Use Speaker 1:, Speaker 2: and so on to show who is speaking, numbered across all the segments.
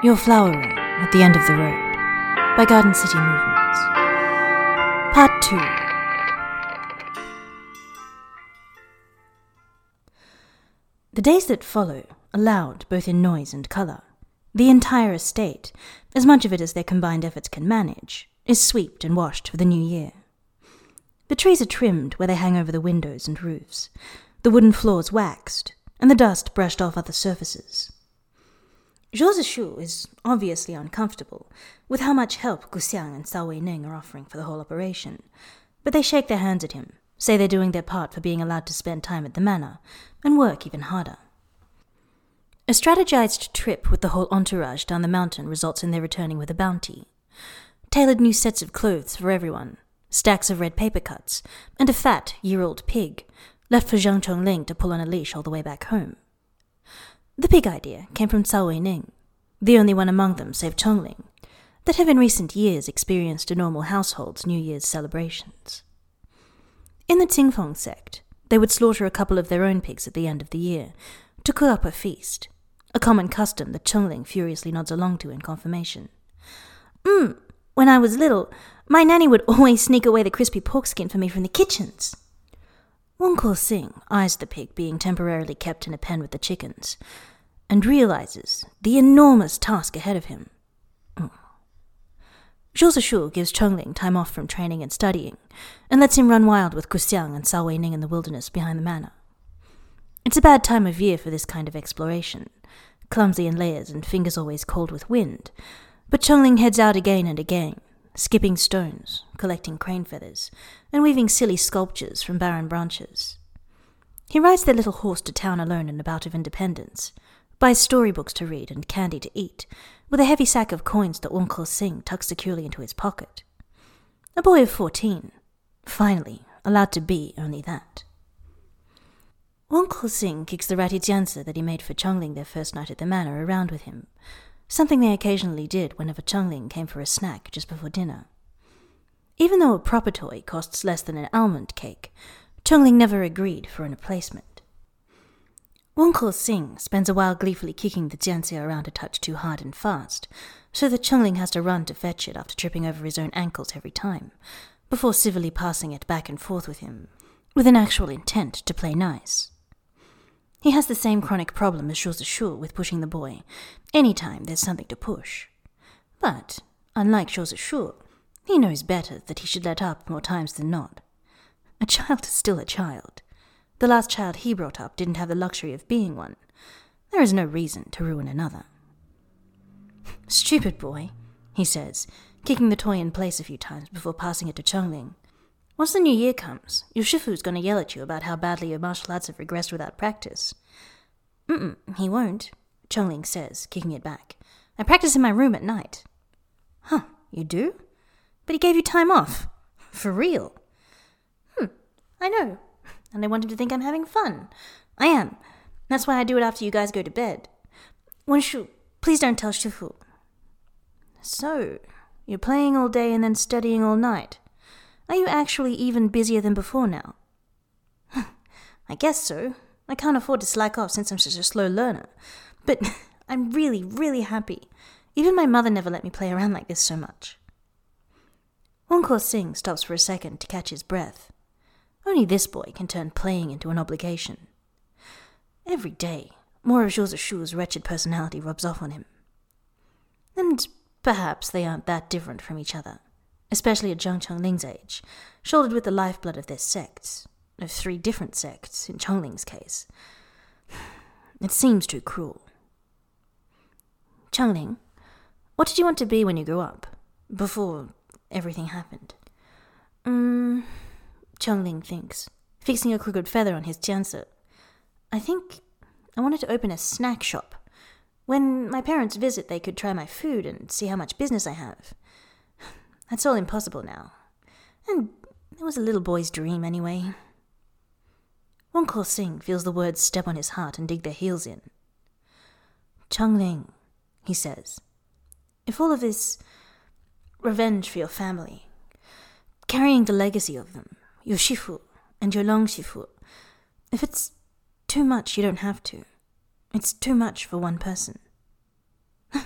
Speaker 1: Your Flower Room at the End of the Road by Garden City Movements. Part 2 The days that follow are loud both in noise and colour. The entire estate, as much of it as their combined efforts can manage, is swept and washed for the new year. The trees are trimmed where they hang over the windows and roofs, the wooden floors waxed, and the dust brushed off other surfaces. Zhou Shu is obviously uncomfortable with how much help Gu Xiang and Cao Weining are offering for the whole operation, but they shake their hands at him, say they're doing their part for being allowed to spend time at the manor, and work even harder. A strategized trip with the whole entourage down the mountain results in their returning with a bounty. Tailored new sets of clothes for everyone, stacks of red paper cuts, and a fat, year old pig, left for Zhang Chongling to pull on a leash all the way back home. The pig idea came from Cao Weining, the only one among them save Chongling, that have in recent years experienced a normal household's New Year's celebrations. In the Qingfeng sect, they would slaughter a couple of their own pigs at the end of the year to cook up a feast, a common custom that Chongling furiously nods along to in confirmation. Mmm, when I was little, my nanny would always sneak away the crispy pork skin for me from the kitchens. Wen Sing eyes the pig being temporarily kept in a pen with the chickens, and realizes the enormous task ahead of him. Mm. Shu gives Chongling time off from training and studying, and lets him run wild with Guxiang and Cao Weining in the wilderness behind the manor. It's a bad time of year for this kind of exploration, clumsy in layers and fingers always cold with wind, but Chongling heads out again and again, skipping stones, collecting crane feathers, and weaving silly sculptures from barren branches. He rides their little horse to town alone in a bout of independence, buys storybooks to read and candy to eat, with a heavy sack of coins that Wen Sing tucks securely into his pocket. A boy of fourteen, finally allowed to be only that. Wen Sing kicks the ratty that he made for Chongling their first night at the manor around with him, something they occasionally did whenever Chongling came for a snack just before dinner. Even though a proper toy costs less than an almond cake, Chongling never agreed for an replacement. Wen Sing spends a while gleefully kicking the jianzi around a touch too hard and fast, so that Chongling has to run to fetch it after tripping over his own ankles every time, before civilly passing it back and forth with him, with an actual intent to play nice. He has the same chronic problem as Zhou Shu with pushing the boy, any time there's something to push. But, unlike Zhou Shu, he knows better that he should let up more times than not. A child is still a child. The last child he brought up didn't have the luxury of being one. There is no reason to ruin another. Stupid boy, he says, kicking the toy in place a few times before passing it to Chongling. Once the new year comes, your shifu's going to yell at you about how badly your martial arts have regressed without practice. Mm-mm, he won't, Chongling says, kicking it back. I practice in my room at night. Huh, you do? But he gave you time off. For real? Hmm, I know. And I want him to think I'm having fun. I am. That's why I do it after you guys go to bed. Wenshu, please don't tell Shifu. So, you're playing all day and then studying all night. Are you actually even busier than before now? I guess so. I can't afford to slack off since I'm such a slow learner. But I'm really, really happy. Even my mother never let me play around like this so much. Wen Sing stops for a second to catch his breath. Only this boy can turn playing into an obligation. Every day, more of Shu's wretched personality rubs off on him. And perhaps they aren't that different from each other especially at Zhang Chongling's age, shouldered with the lifeblood of their sects, of three different sects in Chongling's case. It seems too cruel. Chongling, what did you want to be when you grew up? Before everything happened? Um, Chongling thinks, fixing a crooked feather on his jianzi. I think I wanted to open a snack shop. When my parents visit, they could try my food and see how much business I have. That's all impossible now. And it was a little boy's dream anyway. Wen Sing feels the words step on his heart and dig their heels in. Chongling, he says, if all of this revenge for your family, carrying the legacy of them, your shifu and your long shifu, if it's too much, you don't have to. It's too much for one person.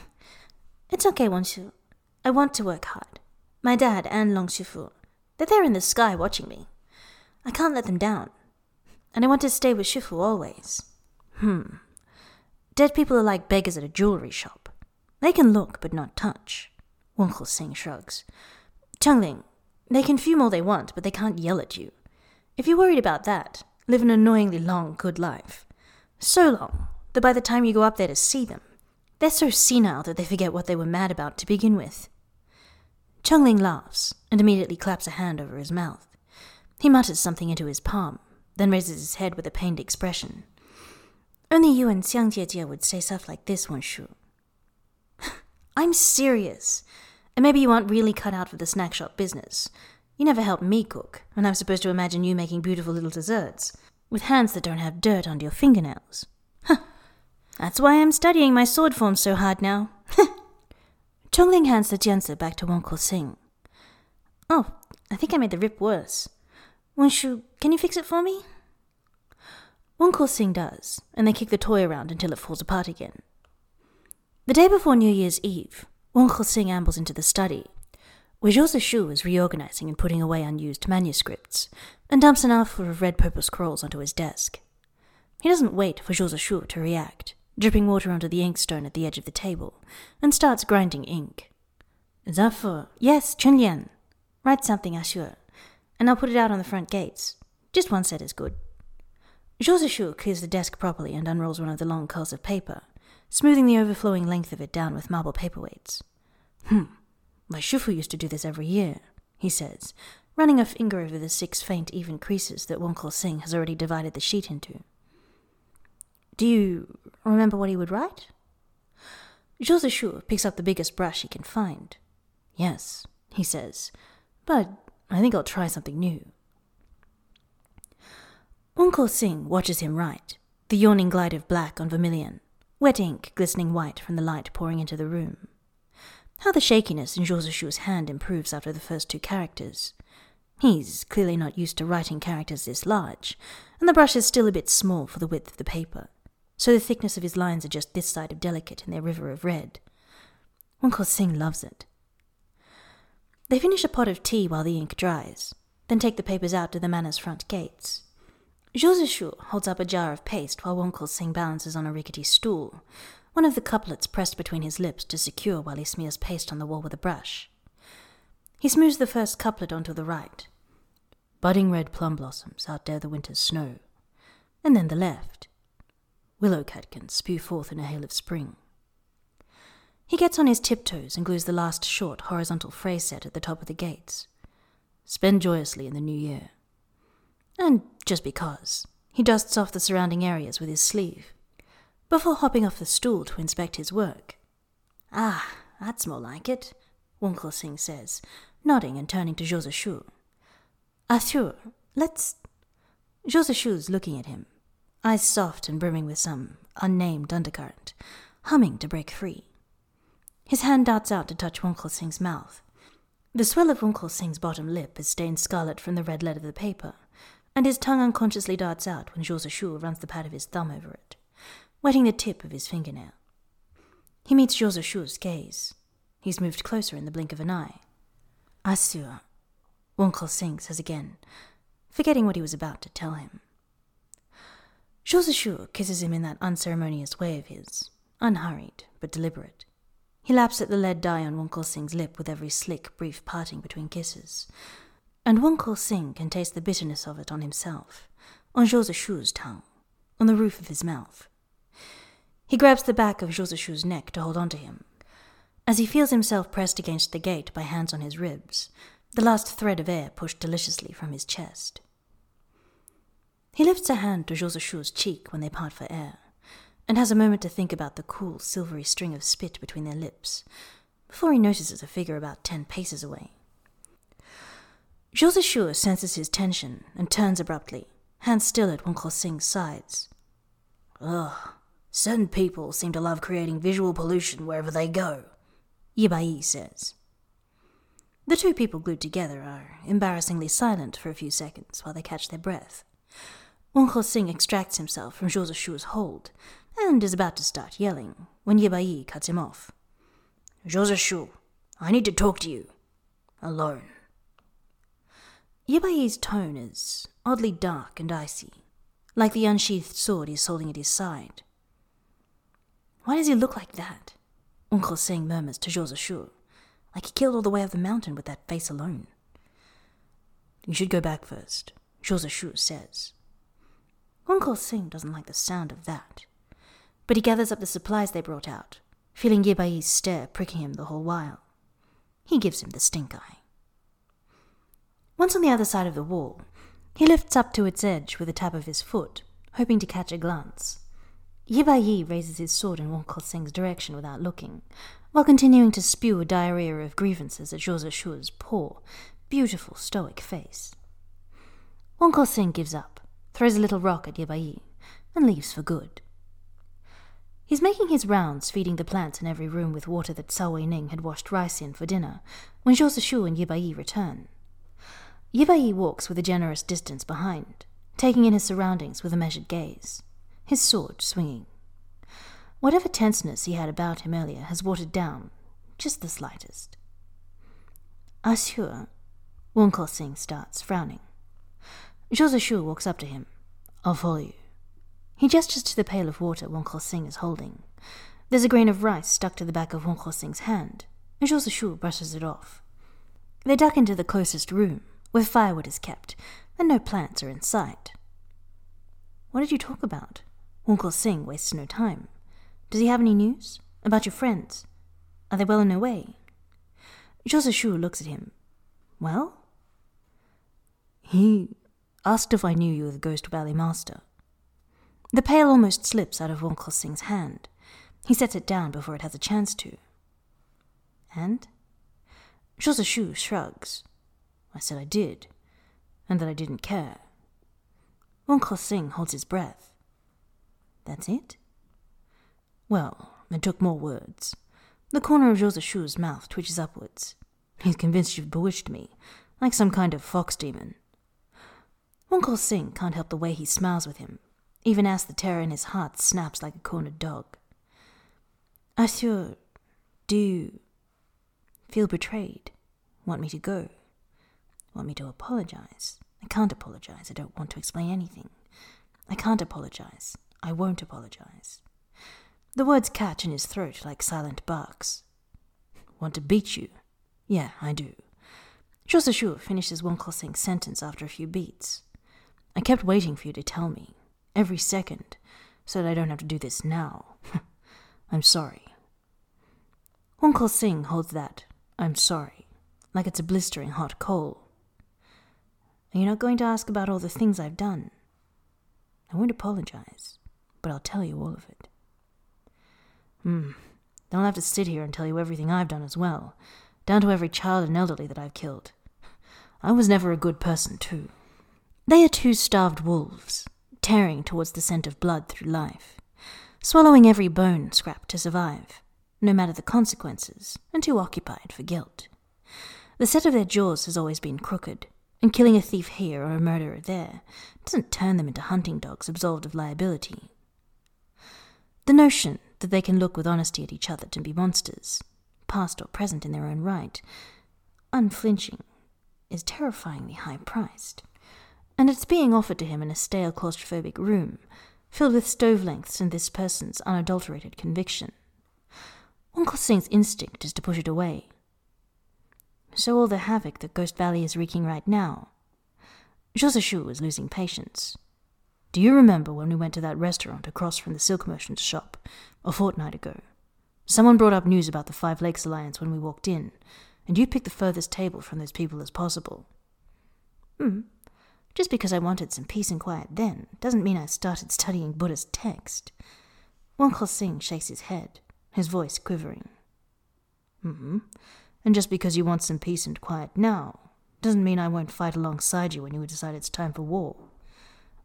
Speaker 1: It's okay, Wonshu. I want to work hard. My dad and Long Shifu, they're there in the sky watching me. I can't let them down. And I want to stay with Shifu always. Hmm. Dead people are like beggars at a jewelry shop. They can look but not touch. Wen Kexing shrugs. Chongling, they can fume all they want, but they can't yell at you. If you're worried about that, live an annoyingly long, good life. So long that by the time you go up there to see them, they're so senile that they forget what they were mad about to begin with. Chongling laughs and immediately claps a hand over his mouth. He mutters something into his palm, then raises his head with a pained expression. Only you and Xiang Jiejie would say stuff like this, Wenshu. I'm serious. And maybe you aren't really cut out for the snack shop business. You never helped me cook, and I'm supposed to imagine you making beautiful little desserts, with hands that don't have dirt under your fingernails. Huh. That's why I'm studying my sword form so hard now. Chongling hands the jianzi back to Wen Kexing. Oh, I think I made the rip worse. Wonshu, can you fix it for me? Wen Kexing does, and they kick the toy around until it falls apart again. The day before New Year's Eve, Wen Kexing ambles into the study, where Zhou Shu is reorganizing and putting away unused manuscripts, and dumps an armful of red purple scrolls onto his desk. He doesn't wait for Zhou Shu to react, dripping water onto the inkstone at the edge of the table, and starts grinding ink. For? Yes, Chunlian. Write something, A-Xu, and I'll put it out on the front gates. Just one set is good. Zhou Shu clears the desk properly and unrolls one of the long curls of paper, smoothing the overflowing length of it down with marble paperweights. Hmm, my Shifu used to do this every year, he says, running a finger over the six faint, even creases that Wen Kexing has already divided the sheet into. Do you remember what he would write? Zhou Shu picks up the biggest brush he can find. Yes, he says, but I think I'll try something new. Wonko Sing watches him write, the yawning glide of black on vermilion, wet ink glistening white from the light pouring into the room. How the shakiness in Zhou hand improves after the first two characters. He's clearly not used to writing characters this large, and the brush is still a bit small for the width of the paper, so the thickness of his lines are just this side of delicate in their river of red. Wen Kexing loves it. They finish a pot of tea while the ink dries, then take the papers out to the manor's front gates. Zhou holds up a jar of paste while Wen Kexing balances on a rickety stool, one of the couplets pressed between his lips to secure while he smears paste on the wall with a brush. He smooths the first couplet onto the right. Budding red plum blossoms out there the winter's snow. And then the left. Willow catkins spew forth in a hail of spring. He gets on his tiptoes and glues the last short horizontal phrase set at the top of the gates. Spend joyously in the new year. And just because, he dusts off the surrounding areas with his sleeve, before hopping off the stool to inspect his work. Ah, that's more like it, Wen Kexing says, nodding and turning to Zhou Shu. A-Xu, let's. Zhou Shu's looking at him, eyes soft and brimming with some unnamed undercurrent, humming to break free. His hand darts out to touch Wen Kexing's mouth. The swell of Wen Kexing's bottom lip is stained scarlet from the red lead of the paper, and his tongue unconsciously darts out when Zhou Shu runs the pad of his thumb over it, wetting the tip of his fingernail. He meets Zhou Shu's gaze. He's moved closer in the blink of an eye. A-Xu, Wen Kexing says again, forgetting what he was about to tell him. Zhou Shu kisses him in that unceremonious way of his, unhurried but deliberate. He laps at the lead dye on Wen Kexing's lip with every slick, brief parting between kisses, and Wen Kexing can taste the bitterness of it on himself, on Zhou Shu's tongue, on the roof of his mouth. He grabs the back of Zhou Shu's neck to hold on to him. As he feels himself pressed against the gate by hands on his ribs, the last thread of air pushed deliciously from his chest. He lifts a hand to Zhou Shu's cheek when they part for air, and has a moment to think about the cool, silvery string of spit between their lips, before he notices a figure about ten paces away. Shu senses his tension and turns abruptly, hands still at Wen Kexing's sides. Ugh, certain people seem to love creating visual pollution wherever they go, Yibai says. The two people glued together are embarrassingly silent for a few seconds while they catch their breath. Wen Kexing extracts himself from Shu's hold and is about to start yelling when Yibai cuts him off.
Speaker 2: Shu, I need to talk to you. Alone.
Speaker 1: Yibai's tone is oddly dark and icy, like the unsheathed sword he's holding at his side. Why does he look like that? Wen Kexing murmurs to Zhou Shu, like he killed all the way up the mountain with that face alone.
Speaker 2: You should go back first, Zhou Shu says.
Speaker 1: Wen Kexing doesn't like the sound of that, but he gathers up the supplies they brought out, feeling Yibai's stare pricking him the whole while. He gives him the stink eye. Once on the other side of the wall, he lifts up to its edge with the tap of his foot, hoping to catch a glance. Yibai raises his sword in Wen Sing's direction without looking, while continuing to spew a diarrhea of grievances at Shu's poor, beautiful, stoic face. Wen Sing gives up, throws a little rock at Yibai, and leaves for good. He's making his rounds, feeding the plants in every room with water that Cao Ning had washed rice in for dinner, when Zhou Shu and Yibai return. Yibai walks with a generous distance behind, taking in his surroundings with a measured gaze, his sword swinging. Whatever tenseness he had about him earlier has watered down, just the slightest. Ah, A-Xu, Wen Sing starts, frowning. Zhou Shu walks up to him. I'll follow you. He gestures to the pail of water Wen Sing is holding. There's a grain of rice stuck to the back of Wen Sing's hand, and Zhou brushes it off. They duck into the closest room, where firewood is kept, and no plants are in sight. What did you talk about? Wen Sing wastes no time. Does he have any news? About your friends? Are they well on their way? Zhou Shu looks at him. Well? He asked if I knew you were the Ghost Valley Master. The pail almost slips out of Wen Sing's hand. He sets it down before it has a chance to. And? Zhou Shu shrugs. I said I did, and that I didn't care. Wen Sing holds his breath. That's it? Well, it took more words. The corner of Shu's mouth twitches upwards. He's convinced you've bewitched me, like some kind of fox demon. Wen Sing can't help the way he smiles with him, even as the terror in his heart snaps like a cornered dog. A-Xu, do you feel betrayed? Want me to go? Want me to apologize? I can't apologize. I don't want to explain anything. I can't apologize. I won't apologize. The words catch in his throat like silent barks. Want to beat you? Yeah, I do. Zhou Shu finishes Wen Sing's sentence after a few beats. I kept waiting for you to tell me every second so that I don't have to do this now. I'm sorry. Wen Sing holds that, I'm sorry, like it's a blistering hot coal. Are you not going to ask about all the things I've done? I won't apologize, but I'll tell you all of it. Hmm. Don't have to sit here and tell you everything I've done as well, down to every child and elderly that I've killed. I was never a good person, too. They are two starved wolves, tearing towards the scent of blood through life, swallowing every bone scrap to survive, no matter the consequences, and too occupied for guilt. The set of their jaws has always been crooked, and killing a thief here or a murderer there doesn't turn them into hunting dogs absolved of liability. The notion that they can look with honesty at each other to be monsters, past or present in their own right, unflinching, is terrifyingly high priced and it's being offered to him in a stale, claustrophobic room, filled with stove lengths and this person's unadulterated conviction. Wen Kexing's instinct is to push it away. So all the havoc that Ghost Valley is wreaking right now. Zhou was losing patience. Do you remember when we went to that restaurant across from the silk merchant's shop a fortnight ago? Someone brought up news about the Five Lakes Alliance when we walked in, and you picked the furthest table from those people as possible. Hmm, just because I wanted some peace and quiet then doesn't mean I started studying Buddhist text. Wen Sing shakes his head, his voice quivering. Mm-hmm. And just because you want some peace and quiet now doesn't mean I won't fight alongside you when you decide it's time for war.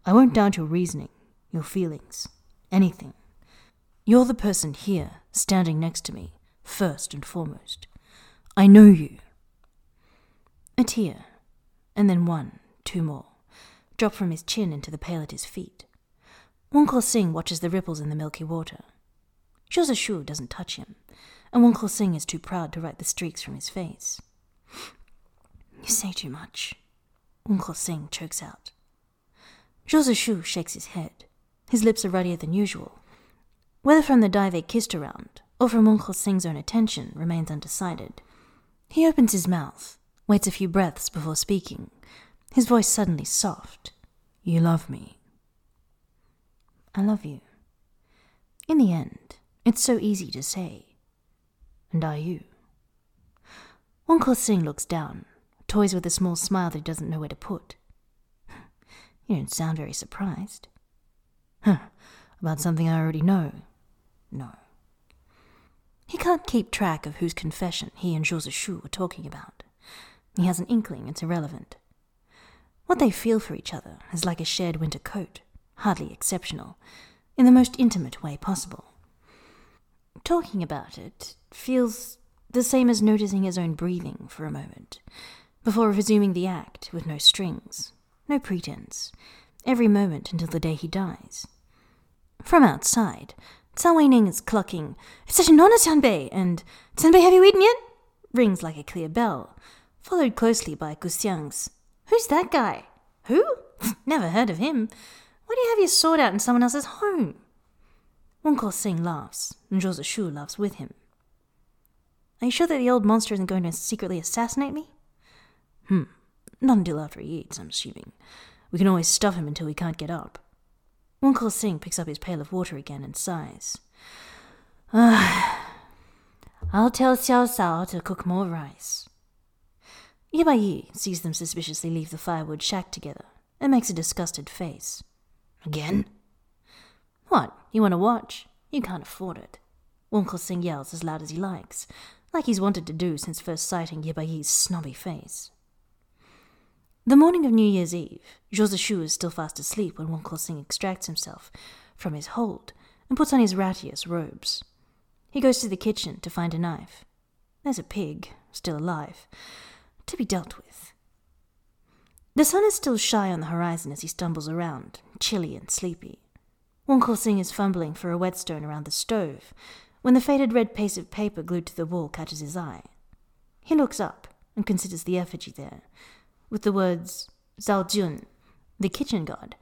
Speaker 1: I won't doubt your reasoning, your feelings, anything. You're the person here, standing next to me, first and foremost. I know you. A tear, and then one, two more drop from his chin into the pail at his feet. Wen Sing watches the ripples in the milky water. Shu doesn't touch him, and Wen Kexing is too proud to wipe the streaks from his face. You say too much. Wen Kexing chokes out. Zhou Shu shakes his head. His lips are ruddier than usual. Whether from the dye they kissed around, or from Wen Kexing's own attention, remains undecided. He opens his mouth, waits a few breaths before speaking, his voice suddenly soft. You love me. I love you. In the end, it's so easy to say. And are you? Wen Kexing looks down, toys with a small smile that he doesn't know where to put. You don't sound very surprised. Huh, about something I already know. No. He can't keep track of whose confession he and Zhou Shu are talking about. He has an inkling it's irrelevant. What they feel for each other is like a shared winter coat, hardly exceptional, in the most intimate way possible. Talking about it feels the same as noticing his own breathing for a moment, before resuming the act with no strings, no pretense, every moment until the day he dies. From outside, Tsao Cao Weining is clucking, It's such an honor, Qianbei, and Qianbei, have you eaten yet? rings like a clear bell, followed closely by Guxiang's, Who's that guy? Who? Never heard of him. Why do you have your sword out in someone else's home? Wen Kexing laughs, and Zhou Shu laughs with him. Are you sure that the old monster isn't going to secretly assassinate me? Hmm. Not until after he eats, I'm assuming. We can always stuff him until he can't get up. Wen Kexing picks up his pail of water again and sighs. I'll tell Xiao Sao to cook more rice. Ye Bai sees them suspiciously leave the firewood shack together and makes a disgusted face. Again? What, you want to watch? You can't afford it. Wen Kexing yells as loud as he likes, like he's wanted to do since first sighting yebali's snobby face. The morning of New Year's Eve, Zhou Shu is still fast asleep when Wen Kexing extracts himself from his hold and puts on his rattiest robes. He goes to the kitchen to find a knife. There's a pig, still alive, to be dealt with. The sun is still shy on the horizon as he stumbles around, chilly and sleepy. Wen Kexing is fumbling for a whetstone around the stove when the faded red piece of paper glued to the wall catches his eye. He looks up and considers the effigy there, with the words Zao Jun, the kitchen god,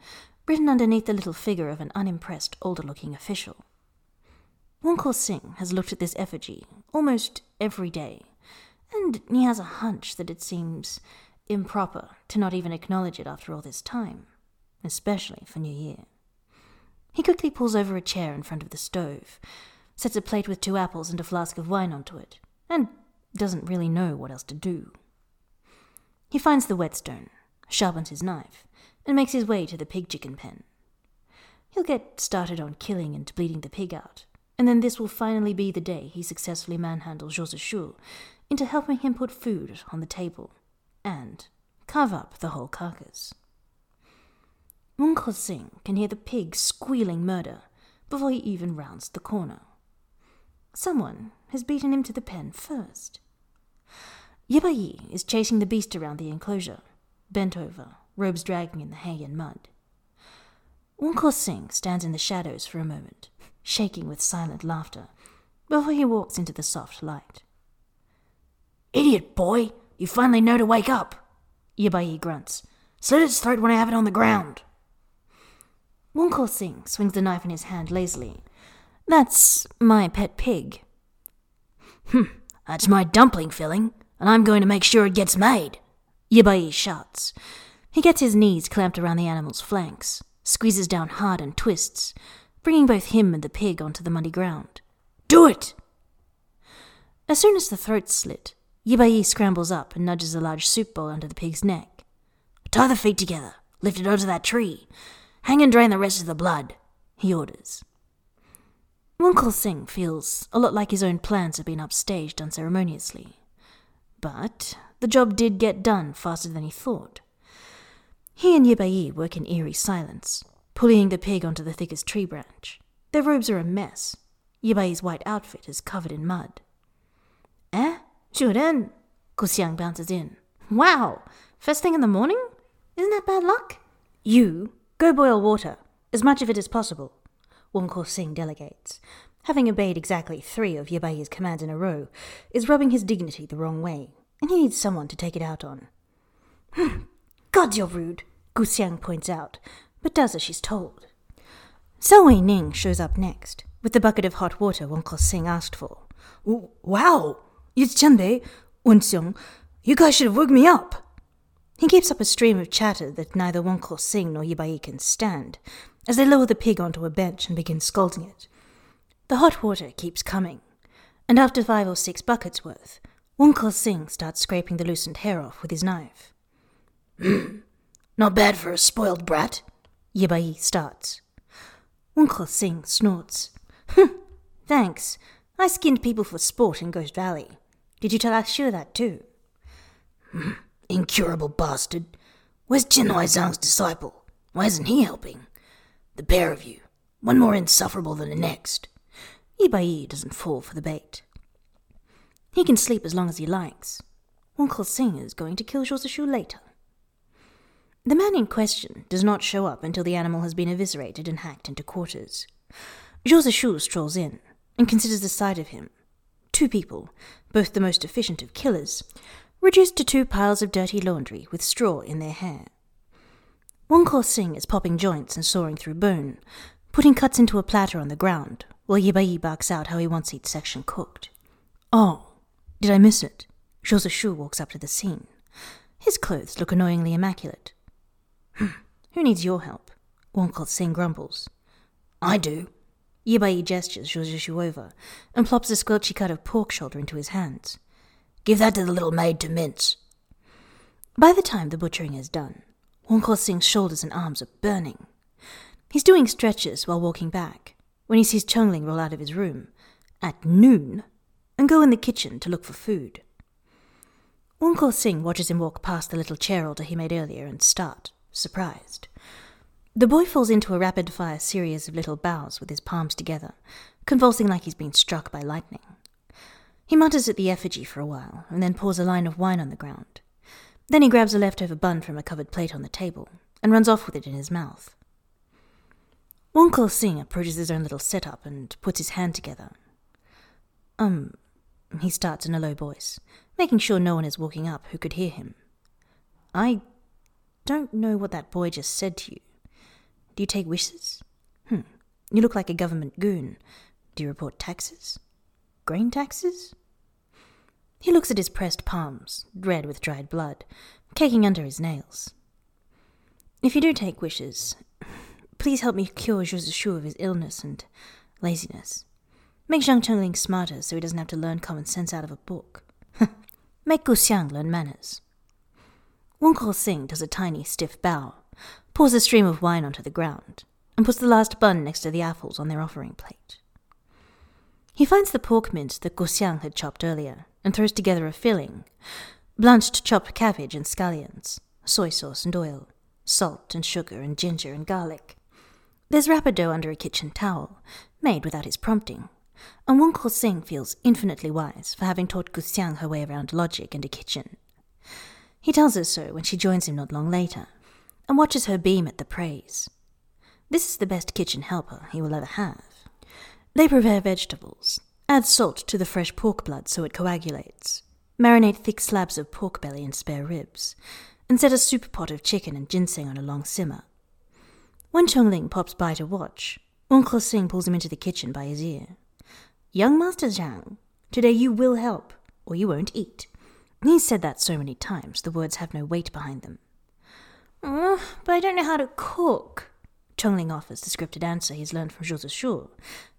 Speaker 1: written underneath the little figure of an unimpressed, older looking official. Wen Kexing has looked at this effigy almost every day and he has a hunch that it seems improper to not even acknowledge it after all this time, especially for New Year. He quickly pulls over a chair in front of the stove, sets a plate with two apples and a flask of wine onto it, and doesn't really know what else to do. He finds the whetstone, sharpens his knife, and makes his way to the pig chicken pen. He'll get started on killing and bleeding the pig out, and then this will finally be the day he successfully manhandles Zhou into helping him put food on the table and carve up the whole carcass. Wen Singh can hear the pig squealing murder before he even rounds the corner. Someone has beaten him to the pen first. Ye Bai is chasing the beast around the enclosure, bent over, robes dragging in the hay and mud. Wen Singh stands in the shadows for a moment, shaking with silent laughter, before he walks into the soft light.
Speaker 2: Idiot boy, you finally know to wake up. Ye Bai grunts. Slit its throat when I have it on the ground.
Speaker 1: Wen Kexing swings the knife in his hand lazily. That's my pet pig.
Speaker 2: Hm, that's my dumpling filling, and I'm going to make sure it gets made.
Speaker 1: Ye Bai shouts. He gets his knees clamped around the animal's flanks, squeezes down hard and twists, bringing both him and the pig onto the muddy ground.
Speaker 2: Do it!
Speaker 1: As soon as the throat's slit, Ye Bai scrambles up and nudges a large soup bowl under the pig's neck.
Speaker 2: Tie the feet together, lift it onto that tree. Hang and drain the rest of the blood, he orders.
Speaker 1: Wen Kexing feels a lot like his own plans have been upstaged unceremoniously. But the job did get done faster than he thought. He and Ye Bai work in eerie silence, pulling the pig onto the thickest tree branch. Their robes are a mess. Ye Bai's white outfit is covered in mud. Eh? Zhuren, Guxiang bounces in. Wow, first thing in the morning? Isn't that bad luck? You, go boil water, as much of it as possible. Wen Kexing delegates. having obeyed exactly three of Yebai's commands in a row, is rubbing his dignity the wrong way, and he needs someone to take it out on. Hmm, God, you're rude, Gu Xiang points out, but does as she's told. Zhao Wei Ning shows up next, with the bucket of hot water Wen Sing asked for.
Speaker 2: Wow, it's Qianbei, Wen Xiong. You guys should have woke me up.
Speaker 1: He keeps up a stream of chatter that neither Wen Sing nor Yibai can stand, as they lower the pig onto a bench and begin scalding it. The hot water keeps coming, and after five or six buckets worth, Wen Sing starts scraping the loosened hair off with his knife.
Speaker 2: Not bad for a spoiled brat.
Speaker 1: Yibai starts. Wen Sing snorts. Thanks. I skinned people for sport in Ghost Valley. Did you tell A-Xu that too?
Speaker 2: Incurable bastard. Where's Jin Zhang's disciple? Why isn't he helping? The pair of you, one more insufferable than the next.
Speaker 1: Yibai doesn't fall for the bait. He can sleep as long as he likes. Wen Kexing is going to kill Zishu later. The man in question does not show up until the animal has been eviscerated and hacked into quarters. Zishu strolls in and considers the sight of him. Two people, both the most efficient of killers, reduced to two piles of dirty laundry with straw in their hair. Wen Sing is popping joints and sawing through bone, putting cuts into a platter on the ground, while Yibai barks out how he wants each section cooked. Oh, did I miss it? Zishu walks up to the scene. His clothes look annoyingly immaculate. Hmm, who needs your help? Wen Sing grumbles.
Speaker 2: I do.
Speaker 1: Yibai gestures Zishu over and plops a squelchy cut of pork shoulder into his hands.
Speaker 2: Give that to the little maid to mince.
Speaker 1: By the time the butchering is done, Wen Sing's shoulders and arms are burning. He's doing stretches while walking back when he sees Chongling roll out of his room at noon and go in the kitchen to look for food. Wen Sing watches him walk past the little chair order he made earlier and start, surprised. The boy falls into a rapid fire series of little bows with his palms together, convulsing like he's been struck by lightning. He mutters at the effigy for a while and then pours a line of wine on the ground. Then he grabs a leftover bun from a covered plate on the table and runs off with it in his mouth. Wen Sing approaches his own little setup and puts his hand together. Um, he starts in a low voice, making sure no one is walking up who could hear him. I don't know what that boy just said to you. Do you take wishes? Hmm. You look like a government goon. Do you report taxes? Grain taxes? He looks at his pressed palms, red with dried blood, caking under his nails. If you do take wishes, please help me cure Zishu of his illness and laziness. Make Zhang Chongling smarter so he doesn't have to learn common sense out of a book. Make Gu Xiang learn manners. Wen Sing does a tiny, stiff bow, pours a stream of wine onto the ground, and puts the last bun next to the apples on their offering plate. He finds the pork mince that Gu Xiang had chopped earlier and throws together a filling blanched chopped cabbage and scallions, soy sauce and oil, salt and sugar and ginger and garlic. There's rapido under a kitchen towel, made without his prompting, and Wong Wen Sing feels infinitely wise for having taught Gu Xiang her way around logic and a kitchen. He tells her so when she joins him not long later, and watches her beam at the praise. This is the best kitchen helper he will ever have. They prepare vegetables, add salt to the fresh pork blood so it coagulates, marinate thick slabs of pork belly and spare ribs, and set a soup pot of chicken and ginseng on a long simmer. When Chongling pops by to watch, Wen Kexing pulls him into the kitchen by his ear. Young Master Zhang, today you will help, or you won't eat. He's said that so many times, the words have no weight behind them. Uh, but I don't know how to cook. Chongling offers the scripted answer he's learned from Zhou Zishu,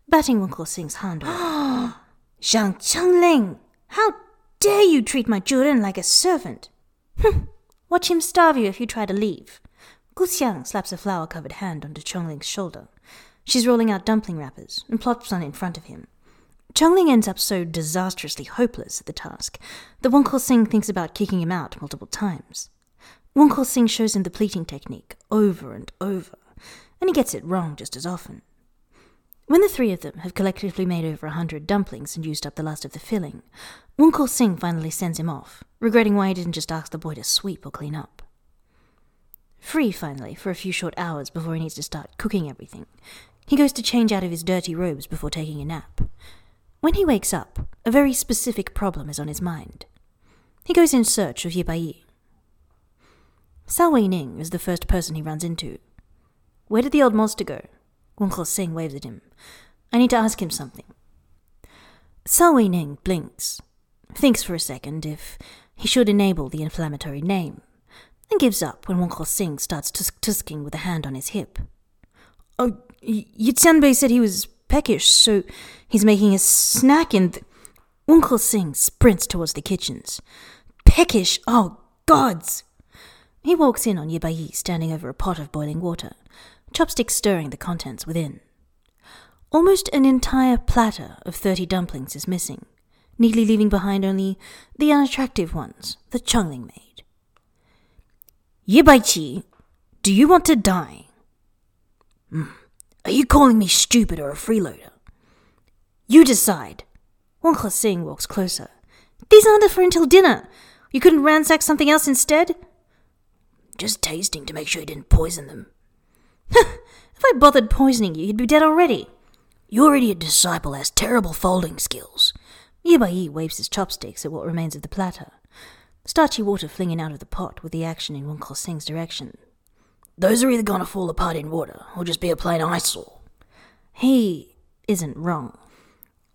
Speaker 1: batting Wen Sing's hand away. Zhang Chongling, how dare you treat my Zhuren like a servant? Hm, watch him starve you if you try to leave. Gu Xiang slaps a flour-covered hand onto Chongling's shoulder. She's rolling out dumpling wrappers and plops one in front of him. Chongling ends up so disastrously hopeless at the task that Wen Sing thinks about kicking him out multiple times. Wen Sing shows him the pleating technique over and over, and he gets it wrong just as often. When the three of them have collectively made over a hundred dumplings and used up the last of the filling, Wen Sing finally sends him off, regretting why he didn't just ask the boy to sweep or clean up. Free, finally, for a few short hours before he needs to start cooking everything, He goes to change out of his dirty robes before taking a nap. When he wakes up, a very specific problem is on his mind. He goes in search of Yibai. Cao Weining is the first person he runs into. Where did the old monster go? Wen Sing waves at him. I need to ask him something. Sao Ning blinks, thinks for a second if he should enable the inflammatory name, and gives up when Wen Sing starts tusk tusking with a hand on his hip. Oh, Yixianbei said he was peckish, so he's making a snack in the... Wen Sing sprints towards the kitchens. Peckish? Oh, gods! He walks in on Yibai standing over a pot of boiling water, chopsticks stirring the contents within. Almost an entire platter of thirty dumplings is missing, neatly leaving behind only the unattractive ones the Chongling made. Yibaichi, do you want to die?
Speaker 2: Mm. Are you calling me stupid or a freeloader?
Speaker 1: You decide. Wen Sing walks closer. These aren't for until dinner. You couldn't ransack something else instead?
Speaker 2: Just tasting to make sure you didn't poison them.
Speaker 1: If I bothered poisoning you, you'd be dead already.
Speaker 2: Your idiot disciple has terrible folding skills.
Speaker 1: Yibai waves his chopsticks at what remains of the platter, starchy water flinging out of the pot with the action in Wen Sing's direction.
Speaker 2: Those are either going to fall apart in water or just be a plain eyesore.
Speaker 1: He isn't wrong.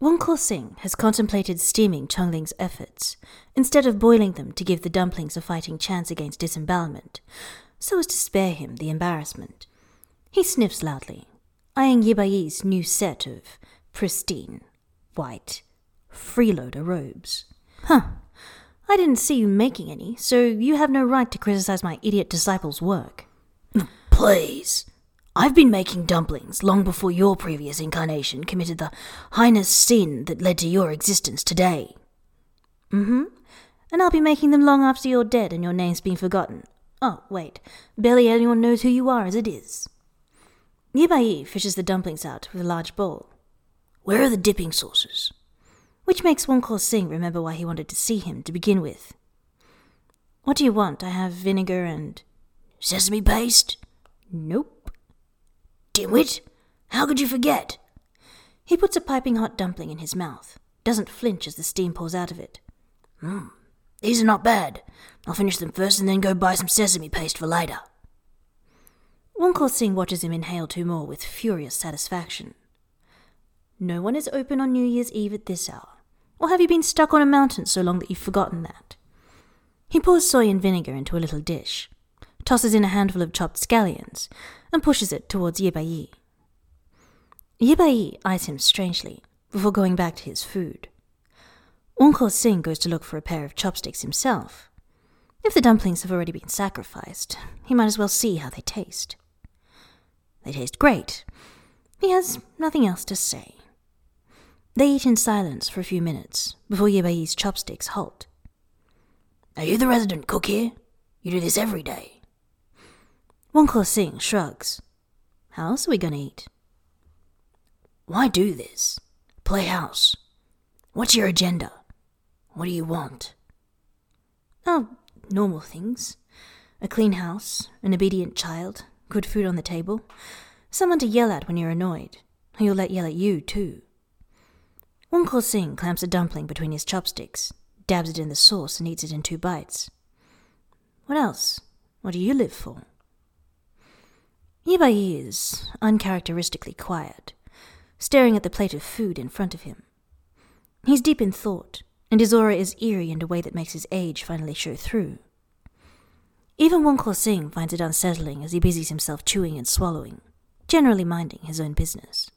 Speaker 1: Wen Sing has contemplated steaming Chongling's efforts, instead of boiling them to give the dumplings a fighting chance against disembowelment, so as to spare him the embarrassment. He sniffs loudly, eyeing Yibai's new set of pristine, white, freeloader robes. Huh. I didn't see you making any, so you have no right to criticize my idiot disciple's work.
Speaker 2: Please. I've been making dumplings long before your previous incarnation committed the heinous sin that led to your existence today.
Speaker 1: Mm hmm. And I'll be making them long after you're dead and your name's been forgotten. Oh, wait. Barely anyone knows who you are as it is. Yibai fishes the dumplings out with a large bowl.
Speaker 2: Where are the dipping sauces?
Speaker 1: Which makes Wen Sing remember why he wanted to see him to begin with. What do you want? I have vinegar and.
Speaker 2: Sesame paste?
Speaker 1: Nope.
Speaker 2: Dimwit? How could you forget?
Speaker 1: He puts a piping hot dumpling in his mouth, doesn't flinch as the steam pours out of it.
Speaker 2: Hmm. These are not bad. I'll finish them first and then go buy some sesame paste for later.
Speaker 1: Wen Sing watches him inhale two more with furious satisfaction. No one is open on New Year's Eve at this hour. Or have you been stuck on a mountain so long that you've forgotten that? He pours soy and vinegar into a little dish, tosses in a handful of chopped scallions, and pushes it towards Yibai. Yibai eyes him strangely before going back to his food. Wen Sing goes to look for a pair of chopsticks himself. If the dumplings have already been sacrificed, he might as well see how they taste. They taste great. He has nothing else to say. They eat in silence for a few minutes before Yibai's chopsticks halt.
Speaker 2: Are you the resident cook here? You do this every day.
Speaker 1: Wen Sing shrugs. How else are we going to eat?
Speaker 2: Why do this? Play house. What's your agenda? What do you want?
Speaker 1: Oh, normal things. A clean house, an obedient child, good food on the table, someone to yell at when you're annoyed, you'll let yell at you, too. Wen Sing clamps a dumpling between his chopsticks, dabs it in the sauce, and eats it in two bites. What else? What do you live for? Yibai is uncharacteristically quiet, staring at the plate of food in front of him. He's deep in thought, and his aura is eerie in a way that makes his age finally show through. Even Wen Sing finds it unsettling as he busies himself chewing and swallowing, generally minding his own business.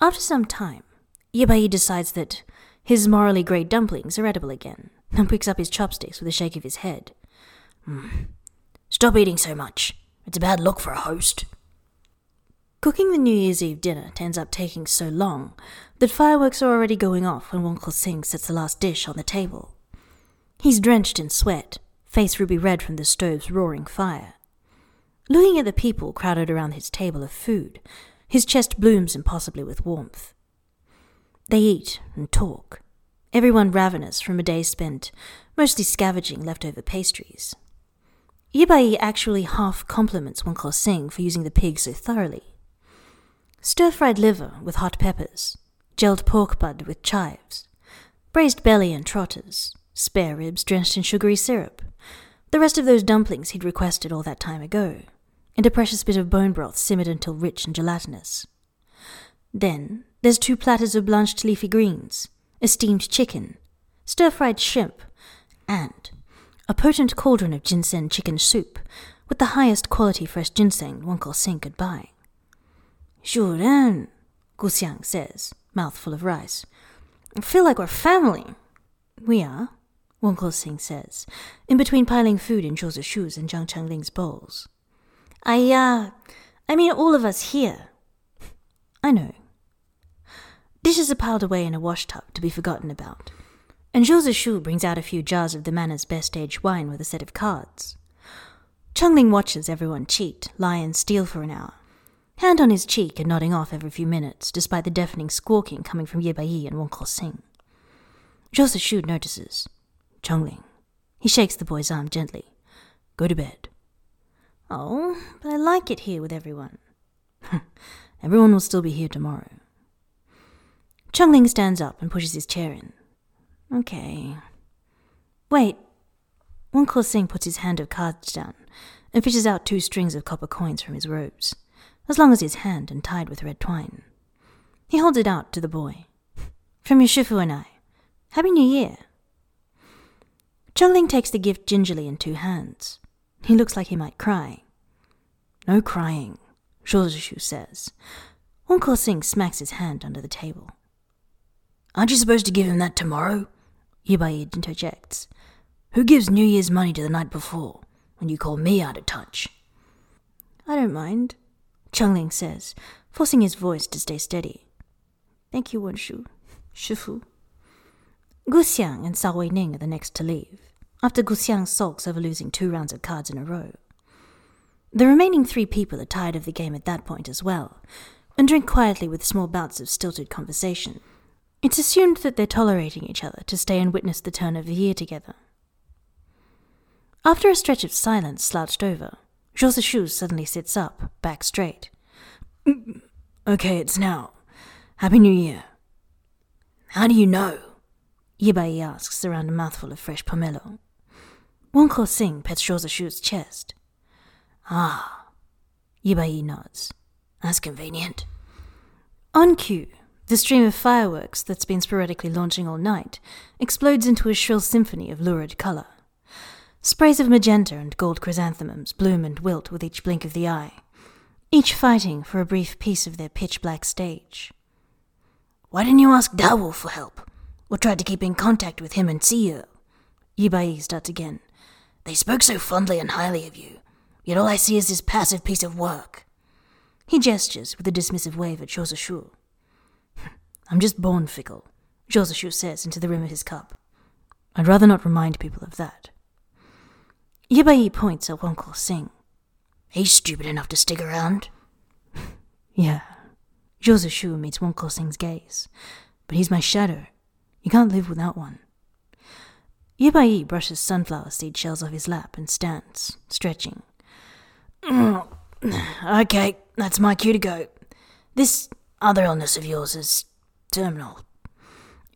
Speaker 1: After some time, Yibai decides that his morally great dumplings are edible again, and picks up his chopsticks with a shake of his head.
Speaker 2: Mm. Stop eating so much. It's a bad look for a host.
Speaker 1: Cooking the New Year's Eve dinner ends up taking so long that fireworks are already going off when Wen Sing sets the last dish on the table. He's drenched in sweat face ruby red from the stove's roaring fire. Looking at the people crowded around his table of food, his chest blooms impossibly with warmth. They eat and talk, everyone ravenous from a day spent mostly scavenging leftover pastries. Yibai actually half compliments Wen Sing for using the pig so thoroughly. Stir fried liver with hot peppers, gelled pork bud with chives, braised belly and trotters, spare ribs drenched in sugary syrup, the rest of those dumplings he'd requested all that time ago, and a precious bit of bone broth simmered until rich and gelatinous. Then there's two platters of blanched leafy greens, a steamed chicken, stir fried shrimp, and a potent cauldron of ginseng chicken soup with the highest quality fresh ginseng Wen Kexing could buy.
Speaker 2: Sure then,
Speaker 1: Gu Xiang says, mouthful of rice. I feel like we're family. We are, Wen Kexing says, in between piling food in Zhou Shu's and Zhang Chongling's bowls.
Speaker 2: I, uh, I mean all of us here.
Speaker 1: I know. Dishes are piled away in a wash tub to be forgotten about, and Zhou Zishu brings out a few jars of the manor's best aged wine with a set of cards. Changling watches everyone cheat, lie, and steal for an hour, hand on his cheek and nodding off every few minutes, despite the deafening squawking coming from Ye Bai and Wen Kexing. Zhou Zishu notices. Chongling. He shakes the boy's arm gently. Go to bed.
Speaker 2: Oh, but I like it here with everyone.
Speaker 1: everyone will still be here tomorrow. Chongling stands up and pushes his chair in. Okay. Wait. Wen Kexing puts his hand of cards down and fishes out two strings of copper coins from his robes, as long as his hand and tied with red twine. He holds it out to the boy. From your Shifu and I. Happy New Year. Chongling takes the gift gingerly in two hands. He looks like he might cry. No crying, Zhou Zishu says. Wen Kexing smacks his hand under the table.
Speaker 2: Aren't you supposed to give him that tomorrow? Ye Bai interjects. Who gives New Year's money to the night before, when you call me out of touch?
Speaker 1: I don't mind, Chongling says, forcing his voice to stay steady. Thank you, Wenshu. Shifu. Gu Xiang and Cao Weining are the next to leave, after Gu Xiang sulks over losing two rounds of cards in a row. The remaining three people are tired of the game at that point as well, and drink quietly with small bouts of stilted conversation. It's assumed that they're tolerating each other to stay and witness the turn of the year together. After a stretch of silence slouched over, Zhou Zishu suddenly sits up, back straight.
Speaker 2: Mm, okay, it's now. Happy New Year. How do you know?
Speaker 1: Ye Bai asks around a mouthful of fresh pomelo. Wen Kexing pets Zhou Zishu's chest.
Speaker 2: Ah.
Speaker 1: Ye Bai nods.
Speaker 2: That's convenient.
Speaker 1: On cue, the stream of fireworks that's been sporadically launching all night explodes into a shrill symphony of lurid color. Sprays of magenta and gold chrysanthemums bloom and wilt with each blink of the eye, each fighting for a brief piece of their pitch black stage.
Speaker 2: Why didn't you ask Da Wu for help? Or try to keep in contact with him and see you?
Speaker 1: Ye Bai starts again.
Speaker 2: They spoke so fondly and highly of you, yet all I see is this passive piece of work.
Speaker 1: He gestures with a dismissive wave at Zhou I'm just born fickle, Zhou says into the rim of his cup. I'd rather not remind people of that. Ye Bai points at Wen Kexing.
Speaker 2: He's stupid enough to stick around.
Speaker 1: yeah. Zishu meets Wen Kexing's gaze. But he's my shadow. You can't live without one. Ye brushes sunflower seed shells off his lap and stands, stretching.
Speaker 2: okay, that's my cue to go. This other illness of yours is terminal.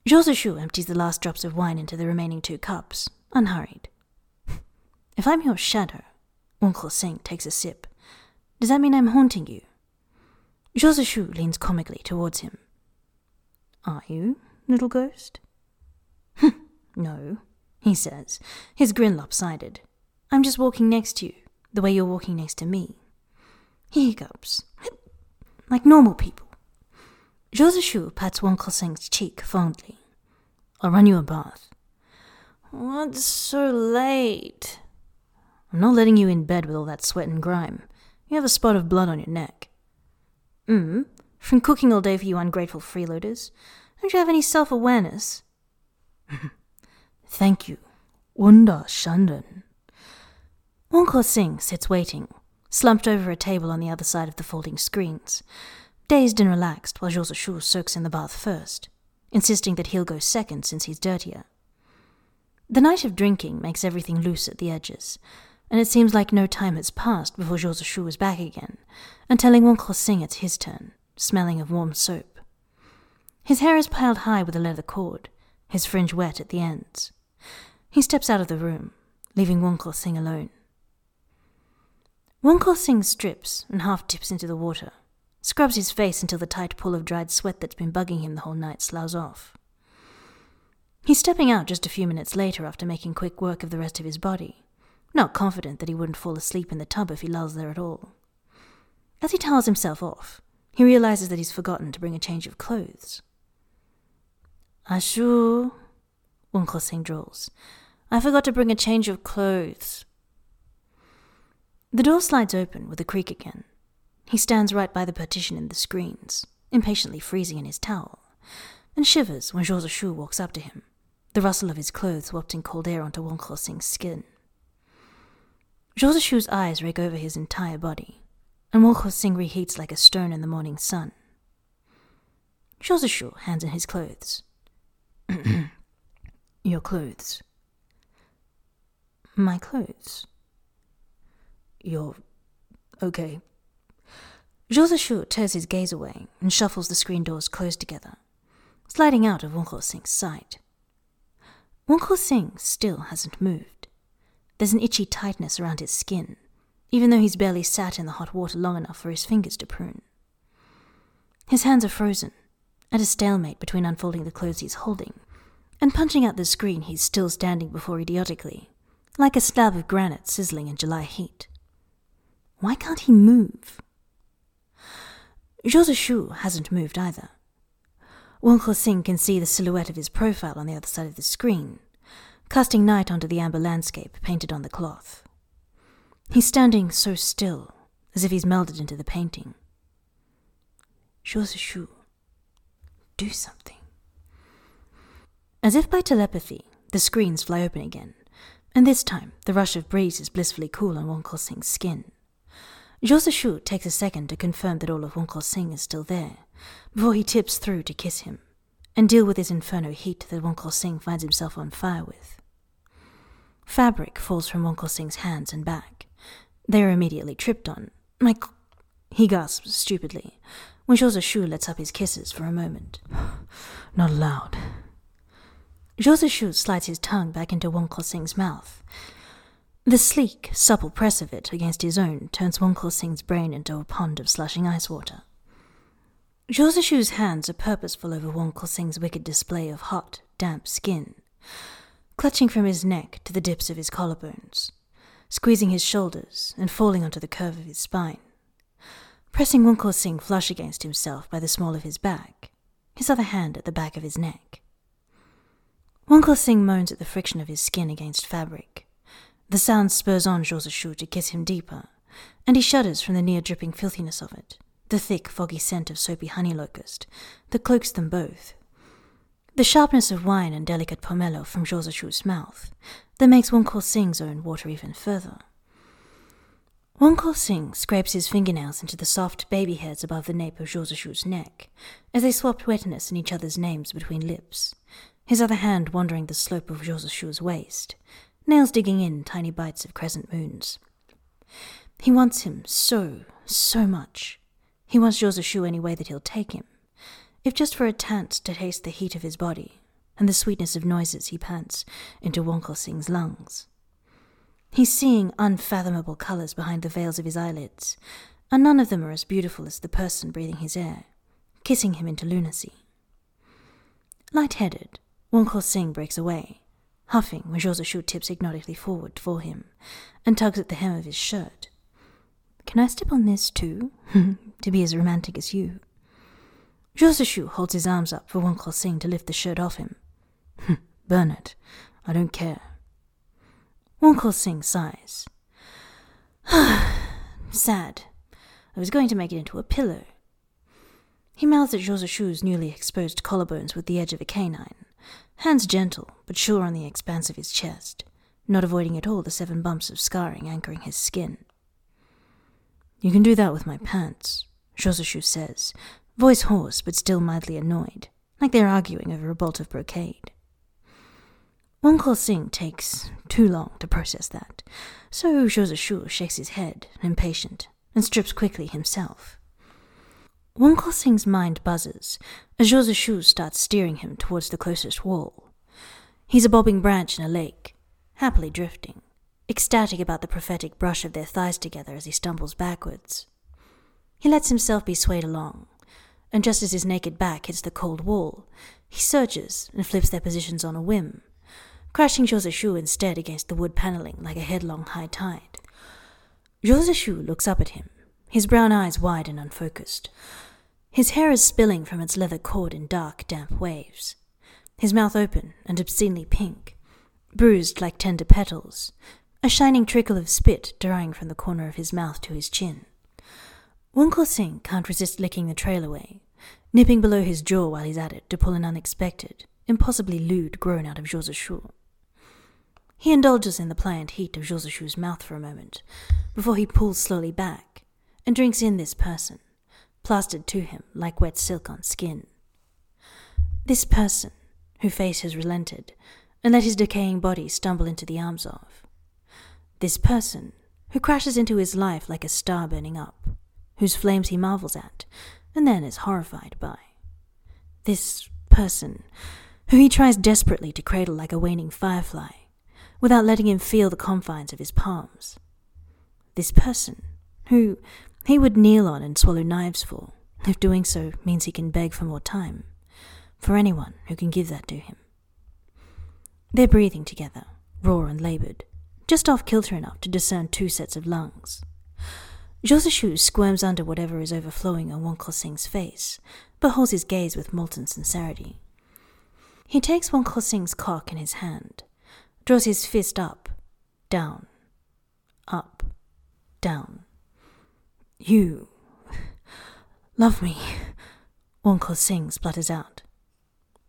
Speaker 1: Zhou empties the last drops of wine into the remaining two cups, unhurried. If I'm your shadow, Wen Kexing takes a sip. Does that mean I'm haunting you? Zhou leans comically towards him. Are you, little ghost? no, he says, his grin lopsided. I'm just walking next to you, the way you're walking next to me. He hiccups, like normal people. Zishu pats Wen Kexing's cheek fondly. I'll run you a bath. What's so late? I'm not letting you in bed with all that sweat and grime. You have a spot of blood on your neck. Mm, from cooking all day for you ungrateful freeloaders. Don't you have any self awareness? Thank you. Wen Da Shanren. Wen Kexing sits waiting, slumped over a table on the other side of the folding screens, dazed and relaxed while Zhou Zishu soaks in the bath first, insisting that he'll go second since he's dirtier. The night of drinking makes everything loose at the edges, and it seems like no time has passed before Zhou Zishu is back again, and telling Wen Kexing it's his turn, smelling of warm soap. His hair is piled high with a leather cord, his fringe wet at the ends. He steps out of the room, leaving Wen Kexing alone. Wen Kexing strips and half dips into the water, scrubs his face until the tight pool of dried sweat that's been bugging him the whole night sloughs off. He's stepping out just a few minutes later after making quick work of the rest of his body, not confident that he wouldn't fall asleep in the tub if he lolls there at all. As he towels himself off, he realizes that he's forgotten to bring a change of clothes. A-Xu, Wen Kexing drawls, I forgot to bring a change of clothes. The door slides open with a creak again. He stands right by the partition in the screens, impatiently freezing in his towel, and shivers when Zhou Shu walks up to him, the rustle of his clothes wafting cold air onto Wen Kexing's skin. Zhou Shu's eyes rake over his entire body, and Wen Kexing reheats like a stone in the morning sun. Zhou Shu hands in his clothes. Your clothes. My clothes. You're okay. Zhou tears his gaze away and shuffles the screen doors close together, sliding out of Wen Kexing's sight. Wen Kexing still hasn't moved. There's an itchy tightness around his skin, even though he's barely sat in the hot water long enough for his fingers to prune. His hands are frozen, at a stalemate between unfolding the clothes he's holding and punching out the screen he's still standing before idiotically, like a slab of granite sizzling in July heat. Why can't he move? Zhou hasn't moved either. Wen Kexing can see the silhouette of his profile on the other side of the screen, casting night onto the amber landscape painted on the cloth. He's standing so still, as if he's melded into the painting. Zhou Shu, do something. As if by telepathy, the screens fly open again, and this time the rush of breeze is blissfully cool on Wen Kexing's skin. Zhou Shu takes a second to confirm that all of Wen Kexing is still there, before he tips through to kiss him, and deal with his inferno heat that Wen Kexing finds himself on fire with. Fabric falls from Wen Kexing's hands and back. They are immediately tripped on. My... He gasps stupidly, when Zhou lets up his kisses for a moment. Not allowed. Zhou slides his tongue back into Wen Kexing's mouth, the sleek, supple press of it against his own turns Wen Kexing's brain into a pond of slushing ice water. Zhou hands are purposeful over Wen Kexing's wicked display of hot, damp skin, clutching from his neck to the dips of his collarbones, squeezing his shoulders and falling onto the curve of his spine, pressing Wen Kexing flush against himself by the small of his back, his other hand at the back of his neck. Wen Kexing moans at the friction of his skin against fabric, the sound spurs on Zhou Shu to kiss him deeper, and he shudders from the near dripping filthiness of it, the thick, foggy scent of soapy honey locust that cloaks them both. The sharpness of wine and delicate pomelo from Zhou Shu's mouth that makes Wen Kexing's own water even further. Wen Kexing scrapes his fingernails into the soft baby hairs above the nape of Zhou Shu's neck as they swapped wetness in each other's names between lips, his other hand wandering the slope of Zhou Shu's waist, nails digging in tiny bites of crescent moons. He wants him so, so much. He wants Zhou Shu any way that he'll take him, if just for a chance to taste the heat of his body and the sweetness of noises he pants into Wen Kexing's lungs. He's seeing unfathomable colors behind the veils of his eyelids, and none of them are as beautiful as the person breathing his air, kissing him into lunacy. Light-headed, Wen Kexing breaks away, huffing when Zhou Shu tips hypnotically forward for him and tugs at the hem of his shirt. Can I step on this too? to be as romantic as you. Zhou Shu holds his arms up for Wen Kexing to lift the shirt off him. Burn it. I don't care. Wen Kexing sighs. Sad. I was going to make it into a pillow. He mouths at Zhou newly exposed collarbones with the edge of a canine hands gentle, but sure on the expanse of his chest, not avoiding at all the seven bumps of scarring anchoring his skin. You can do that with my pants, Zhou says, voice hoarse but still mildly annoyed, like they're arguing over a bolt of brocade. Wen Kexing takes too long to process that, so Zhou Shu shakes his head, impatient, and strips quickly himself. Wen Kexing's mind buzzes as Zhou starts steering him towards the closest wall. He's a bobbing branch in a lake, happily drifting, ecstatic about the prophetic brush of their thighs together as he stumbles backwards. He lets himself be swayed along, and just as his naked back hits the cold wall, he surges and flips their positions on a whim, crashing Zhou Shu instead against the wood paneling like a headlong high tide. Zhou Shu looks up at him, his brown eyes wide and unfocused. His hair is spilling from its leather cord in dark, damp waves, his mouth open and obscenely pink, bruised like tender petals, a shining trickle of spit drying from the corner of his mouth to his chin. Wen Kexing can't resist licking the trail away, nipping below his jaw while he's at it to pull an unexpected, impossibly lewd groan out of Zhou Shu. He indulges in the pliant heat of Shu's mouth for a moment, before he pulls slowly back and drinks in this person, plastered to him like wet silk on skin. This person, whose face has relented and let his decaying body stumble into the arms of. This person, who crashes into his life like a star burning up whose flames he marvels at, and then is horrified by. This person, who he tries desperately to cradle like a waning firefly, without letting him feel the confines of his palms. This person, who he would kneel on and swallow knives for, if doing so means he can beg for more time, for anyone who can give that to him. They're breathing together, raw and labored, just off kilter enough to discern two sets of lungs. Zhou squirms under whatever is overflowing on Wen Kexing's face, but holds his gaze with molten sincerity. He takes Wen Kexing's cock in his hand, draws his fist up, down, up, down. You love me, Wen Kexing splutters out.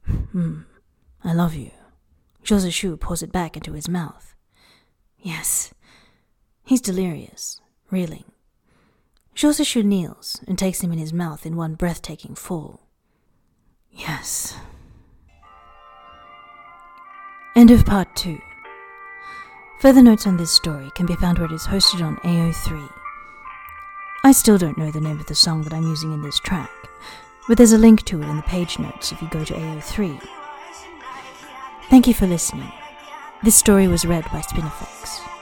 Speaker 1: Hmm, I love you. Zhou Shu pours it back into his mouth. Yes. He's delirious, reeling. Zhou Shu kneels and takes him in his mouth in one breathtaking fall. Yes. End of part 2. Further notes on this story can be found where it is hosted on AO3. I still don't know the name of the song that I'm using in this track, but there's a link to it in the page notes if you go to AO3. Thank you for listening. This story was read by Spinifex.